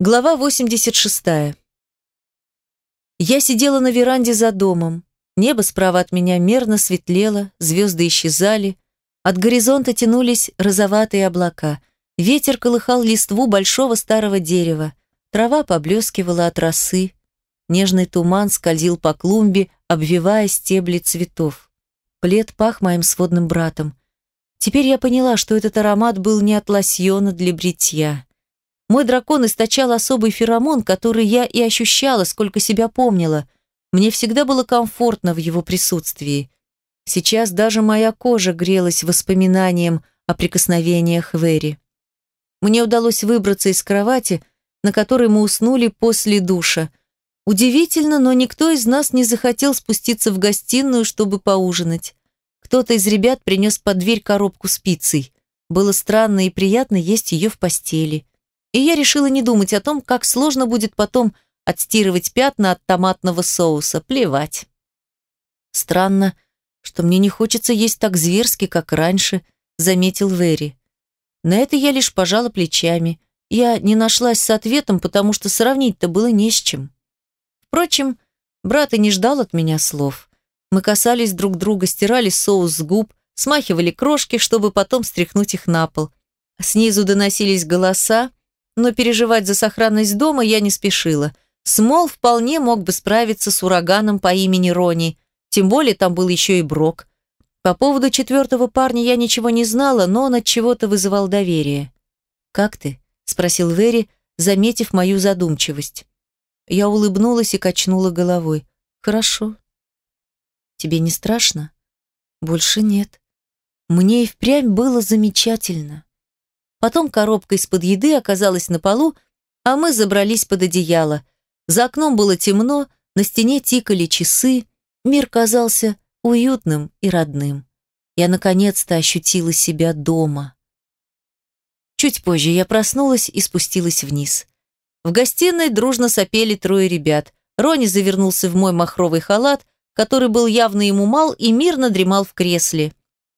Глава 86. Я сидела на веранде за домом. Небо справа от меня мерно светлело, звезды исчезали. От горизонта тянулись розоватые облака. Ветер колыхал листву большого старого дерева. Трава поблескивала от росы. Нежный туман скользил по клумбе, обвивая стебли цветов. Плед пах моим сводным братом. Теперь я поняла, что этот аромат был не от лосьона для бритья. Мой дракон источал особый феромон, который я и ощущала, сколько себя помнила. Мне всегда было комфортно в его присутствии. Сейчас даже моя кожа грелась воспоминанием о прикосновениях Вэри. Мне удалось выбраться из кровати, на которой мы уснули после душа. Удивительно, но никто из нас не захотел спуститься в гостиную, чтобы поужинать. Кто-то из ребят принес под дверь коробку с пиццей. Было странно и приятно есть ее в постели и я решила не думать о том, как сложно будет потом отстирывать пятна от томатного соуса. Плевать. Странно, что мне не хочется есть так зверски, как раньше, заметил Вэри. На это я лишь пожала плечами. Я не нашлась с ответом, потому что сравнить-то было не с чем. Впрочем, брат и не ждал от меня слов. Мы касались друг друга, стирали соус с губ, смахивали крошки, чтобы потом стряхнуть их на пол. Снизу доносились голоса, но переживать за сохранность дома я не спешила. Смол вполне мог бы справиться с ураганом по имени Рони, тем более там был еще и Брок. По поводу четвертого парня я ничего не знала, но он от чего-то вызывал доверие. «Как ты?» – спросил Вэри, заметив мою задумчивость. Я улыбнулась и качнула головой. «Хорошо». «Тебе не страшно?» «Больше нет». Мне и впрямь было замечательно. Потом коробка из-под еды оказалась на полу, а мы забрались под одеяло. За окном было темно, на стене тикали часы, мир казался уютным и родным. Я наконец-то ощутила себя дома. Чуть позже я проснулась и спустилась вниз. В гостиной дружно сопели трое ребят. Рони завернулся в мой махровый халат, который был явно ему мал, и мирно дремал в кресле.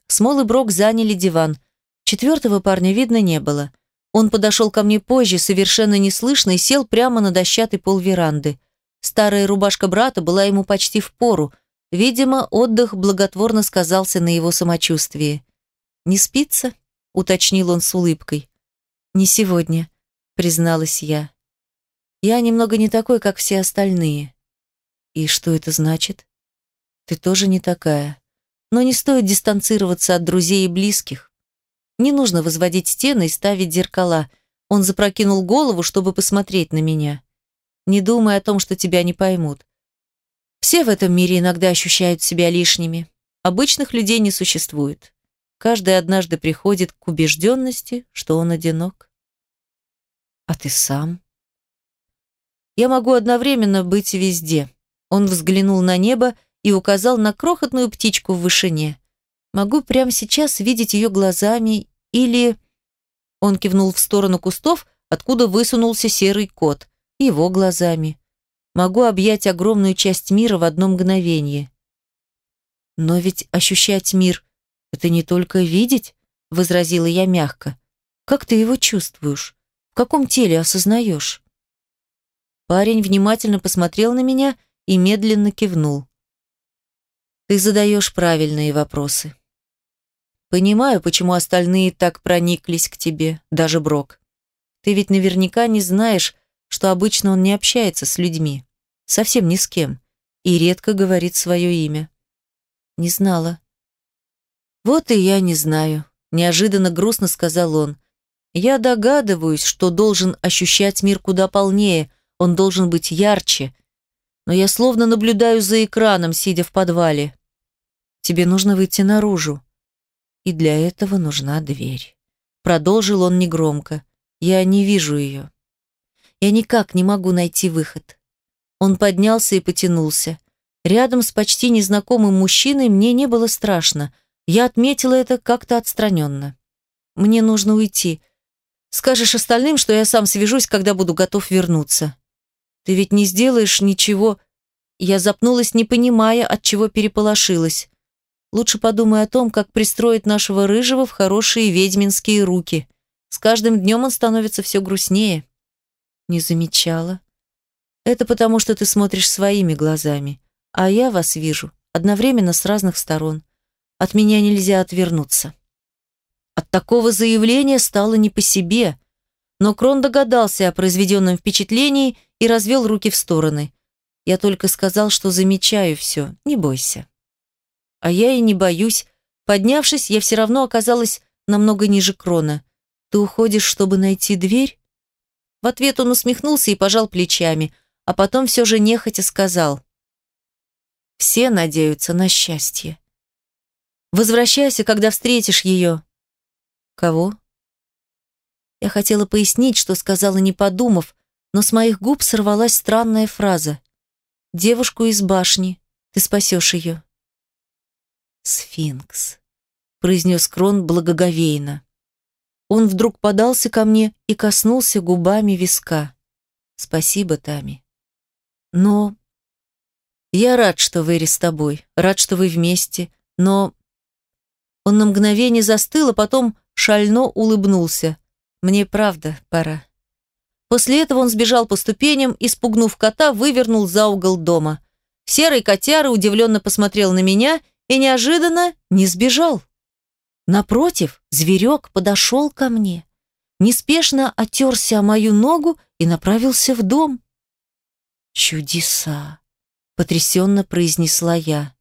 Смол и Брок заняли диван. Четвертого парня видно не было. Он подошел ко мне позже, совершенно неслышно, и сел прямо на дощатый пол веранды. Старая рубашка брата была ему почти в пору. Видимо, отдых благотворно сказался на его самочувствии. «Не спится?» — уточнил он с улыбкой. «Не сегодня», — призналась я. «Я немного не такой, как все остальные». «И что это значит?» «Ты тоже не такая. Но не стоит дистанцироваться от друзей и близких. Не нужно возводить стены и ставить зеркала. Он запрокинул голову, чтобы посмотреть на меня. Не думай о том, что тебя не поймут. Все в этом мире иногда ощущают себя лишними. Обычных людей не существует. Каждый однажды приходит к убежденности, что он одинок. А ты сам? Я могу одновременно быть везде. Он взглянул на небо и указал на крохотную птичку в вышине. Могу прямо сейчас видеть ее глазами или... Он кивнул в сторону кустов, откуда высунулся серый кот. Его глазами. Могу объять огромную часть мира в одно мгновение. Но ведь ощущать мир — это не только видеть, — возразила я мягко. Как ты его чувствуешь? В каком теле осознаешь? Парень внимательно посмотрел на меня и медленно кивнул. Ты задаешь правильные вопросы. Понимаю, почему остальные так прониклись к тебе, даже Брок. Ты ведь наверняка не знаешь, что обычно он не общается с людьми. Совсем ни с кем. И редко говорит свое имя. Не знала. Вот и я не знаю. Неожиданно грустно сказал он. Я догадываюсь, что должен ощущать мир куда полнее, он должен быть ярче. Но я словно наблюдаю за экраном, сидя в подвале. Тебе нужно выйти наружу и для этого нужна дверь. Продолжил он негромко. Я не вижу ее. Я никак не могу найти выход. Он поднялся и потянулся. Рядом с почти незнакомым мужчиной мне не было страшно. Я отметила это как-то отстраненно. Мне нужно уйти. Скажешь остальным, что я сам свяжусь, когда буду готов вернуться. Ты ведь не сделаешь ничего. Я запнулась, не понимая, от чего переполошилась. Лучше подумай о том, как пристроить нашего рыжего в хорошие ведьминские руки. С каждым днем он становится все грустнее. Не замечала. Это потому, что ты смотришь своими глазами, а я вас вижу одновременно с разных сторон. От меня нельзя отвернуться. От такого заявления стало не по себе, но Крон догадался о произведенном впечатлении и развел руки в стороны. Я только сказал, что замечаю все, не бойся. А я и не боюсь. Поднявшись, я все равно оказалась намного ниже Крона. Ты уходишь, чтобы найти дверь? В ответ он усмехнулся и пожал плечами – а потом все же нехотя сказал. «Все надеются на счастье. Возвращайся, когда встретишь ее». «Кого?» Я хотела пояснить, что сказала, не подумав, но с моих губ сорвалась странная фраза. «Девушку из башни. Ты спасешь ее». «Сфинкс», — произнес Крон благоговейно. Он вдруг подался ко мне и коснулся губами виска. «Спасибо, Тами». Но... Я рад, что Вэри с тобой, рад, что вы вместе, но... Он на мгновение застыл, а потом шально улыбнулся. Мне правда пора. После этого он сбежал по ступеням и, спугнув кота, вывернул за угол дома. Серый котяра удивленно посмотрел на меня и неожиданно не сбежал. Напротив, зверек подошел ко мне, неспешно отерся о мою ногу и направился в дом. «Чудеса!» — потрясенно произнесла я.